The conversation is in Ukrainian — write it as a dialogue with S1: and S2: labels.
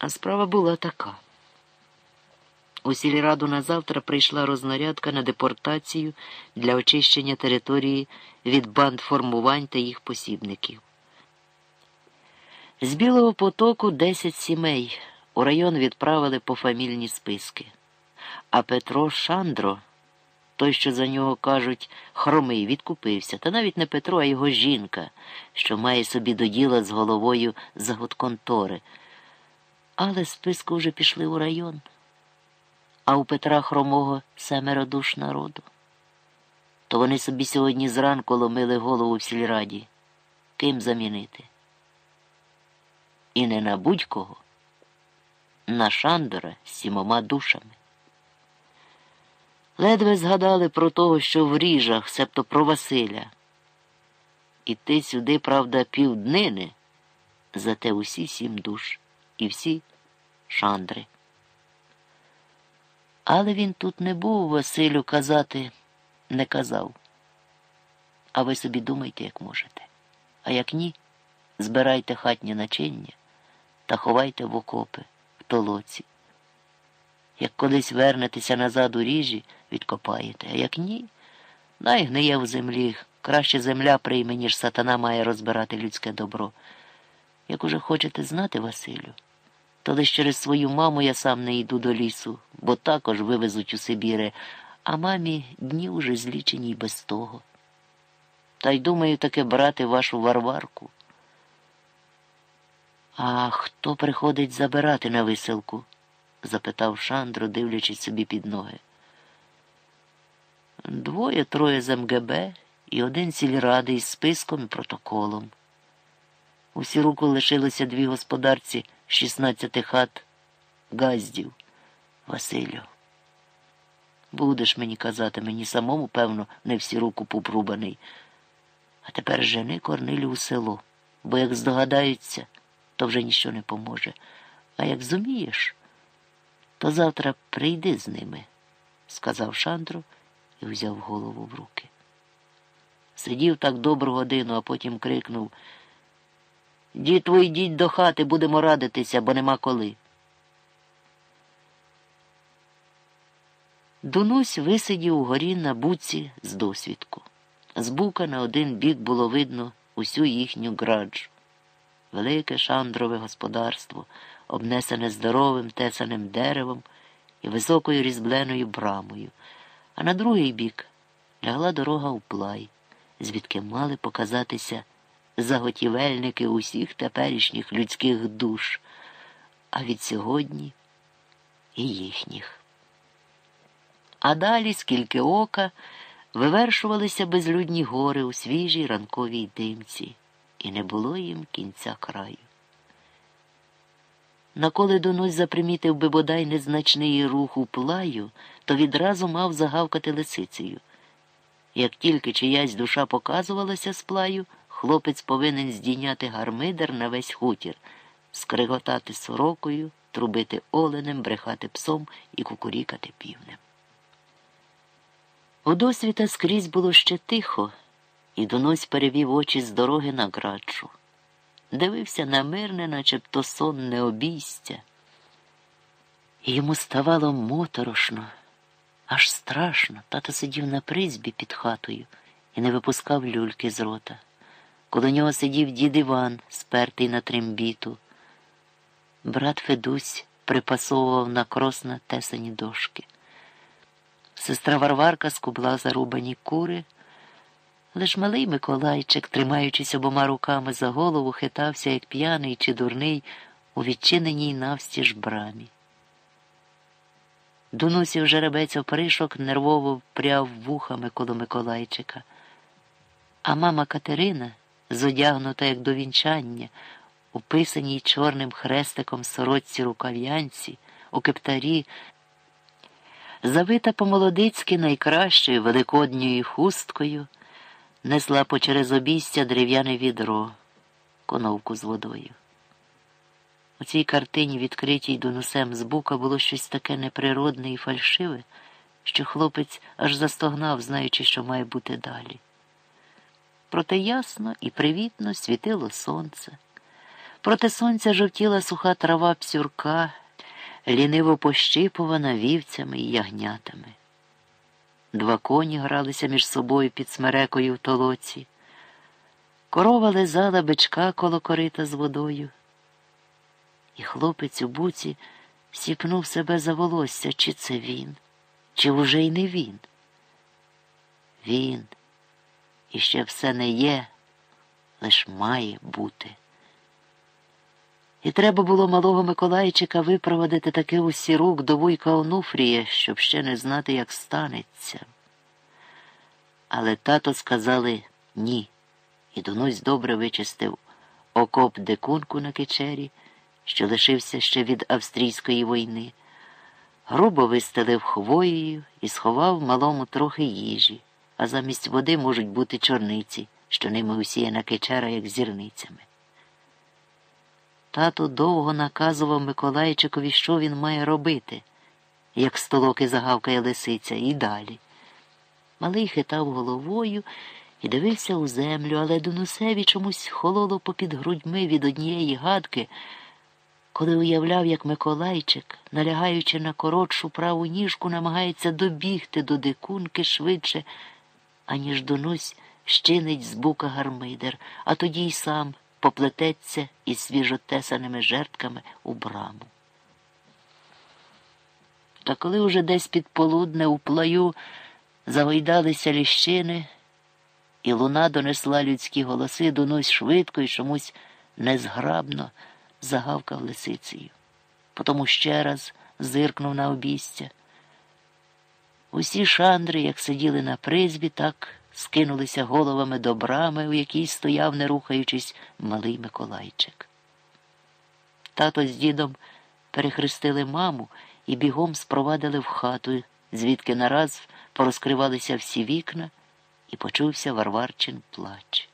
S1: А справа була така. У сільраду на завтра прийшла рознарядка на депортацію для очищення території від банд формувань та їх посібників. З Білого потоку 10 сімей у район відправили по фамільні списки. А Петро Шандро, той, що за нього кажуть, хромий, відкупився, та навіть не Петро, а його жінка, що має собі до діла з головою заготконтори. Але списку вже пішли у район, а у Петра Хромого семеро душ народу. То вони собі сьогодні зранку ломили голову в сільраді. Ким замінити? І не на будь-кого, на Шандора з сімома душами. Ледве згадали про того, що в ріжах, себто про Василя. Іти сюди, правда, півднини, зате усі сім душ і всі шандри. Але він тут не був, Василю, казати не казав. А ви собі думайте, як можете. А як ні, збирайте хатнє начиння та ховайте в окопи, в толоці. Як колись вернетеся назад у ріжі, відкопаєте, а як ні, найгниє в землі. Краще земля прийме, ніж сатана має розбирати людське добро. Як уже хочете знати, Василю, то лише через свою маму я сам не йду до лісу, бо також вивезуть у Сибіри, а мамі дні уже злічені й без того. Та й думаю таки брати вашу варварку. А хто приходить забирати на виселку? запитав Шандро, дивлячись собі під ноги. Двоє троє з МГБ і один сільради із списком і протоколом. Усі руку лишилися дві господарці 16 хат газдів. Василю. Будеш мені казати, мені самому, певно, не всі руку попрубаний. А тепер жени Корнилю у село, бо як здогадаються, то вже ніщо не поможе. А як зумієш, то завтра прийди з ними, сказав Шандро і взяв голову в руки. Сидів так добру годину, а потім крикнув Дітво, йдіть до хати, будемо радитися, бо нема коли. Дунусь висидів угорі на буці з досвідку. З бука на один бік було видно усю їхню граджу. Велике шандрове господарство, обнесене здоровим тесаним деревом і високою різбленою брамою, а на другий бік лягла дорога у плай, звідки мали показатися заготівельники усіх теперішніх людських душ, а від сьогодні і їхніх. А далі, скільки ока, вивершувалися безлюдні гори у свіжій ранковій димці, і не було їм кінця краю. Наколи Донусь запримітив би бодай незначний рух у плаю, то відразу мав загавкати лисицею. Як тільки чиясь душа показувалася з плаю, хлопець повинен здійняти гармидер на весь хутір, скриготати сорокою, трубити оленем, брехати псом і кукурікати півнем. У досвіта скрізь було ще тихо, і Донось перевів очі з дороги на градшу. Дивився на мирне, начебто сонне обійстя. І йому ставало моторошно, аж страшно. Тато сидів на призбі під хатою і не випускав люльки з рота. Коло нього сидів дід Іван, спертий на трембіту. Брат Федусь припасовував на крос на тесані дошки. Сестра Варварка скубла зарубані кури. Лиш малий Миколайчик, тримаючись обома руками за голову, хитався, як п'яний чи дурний, у відчиненій навстіж брамі. Дунусів жеребець опришок нервово впряв вухами коло Миколайчика. А мама Катерина, зодягнута, як до вінчання, у писаній чорним хрестиком сорочці рукав'янці, у кептарі, завита по-молодицьки найкращою великодньою хусткою, несла по через обійстя дерев'яне відро, коновку з водою. У цій картині, відкритій донусем з бука, було щось таке неприродне і фальшиве, що хлопець аж застогнав, знаючи, що має бути далі. Проте ясно і привітно світило сонце. Проти сонця жовтіла суха трава псюрка, ліниво пощипувана вівцями і ягнятами. Два коні гралися між собою під смерекою в толоці. Корова лизала бичка коло корита з водою. І хлопець у буці сіпнув себе за волосся, чи це він, чи вже й не він. Він і ще все не є, лиш має бути. І треба було малого Миколайчика випроводити таки у сірук до вуйка Онуфрія, щоб ще не знати, як станеться. Але тато сказали ні, і Донусь добре вичистив окоп декунку на кичері, що лишився ще від австрійської війни, грубо вистелив хвоєю і сховав малому трохи їжі, а замість води можуть бути чорниці, що ними усіяна кичера, як зірницями. Тато довго наказував Миколайчикові, що він має робити, як столоки загавкає лисиця, і далі. Малий хитав головою і дивився у землю, але Донусеві чомусь хололо попід грудьми від однієї гадки, коли уявляв, як Миколайчик, налягаючи на коротшу праву ніжку, намагається добігти до дикунки швидше, аніж Донусь щинить з бука гармидер, а тоді й сам поплететься із свіжотесаними жертками у браму. Та коли уже десь під полудне у плаю загойдалися ліщини, і луна донесла людські голоси, Донусь швидко і чомусь незграбно загавкав лисицею. Потому ще раз зиркнув на обістя. Усі шандри, як сиділи на призбі, так скинулися головами до брами, у якій стояв, не рухаючись, малий Миколайчик. Тато з дідом перехрестили маму і бігом спровадили в хату, звідки нараз порозкривалися всі вікна, і почувся Варварчин плач.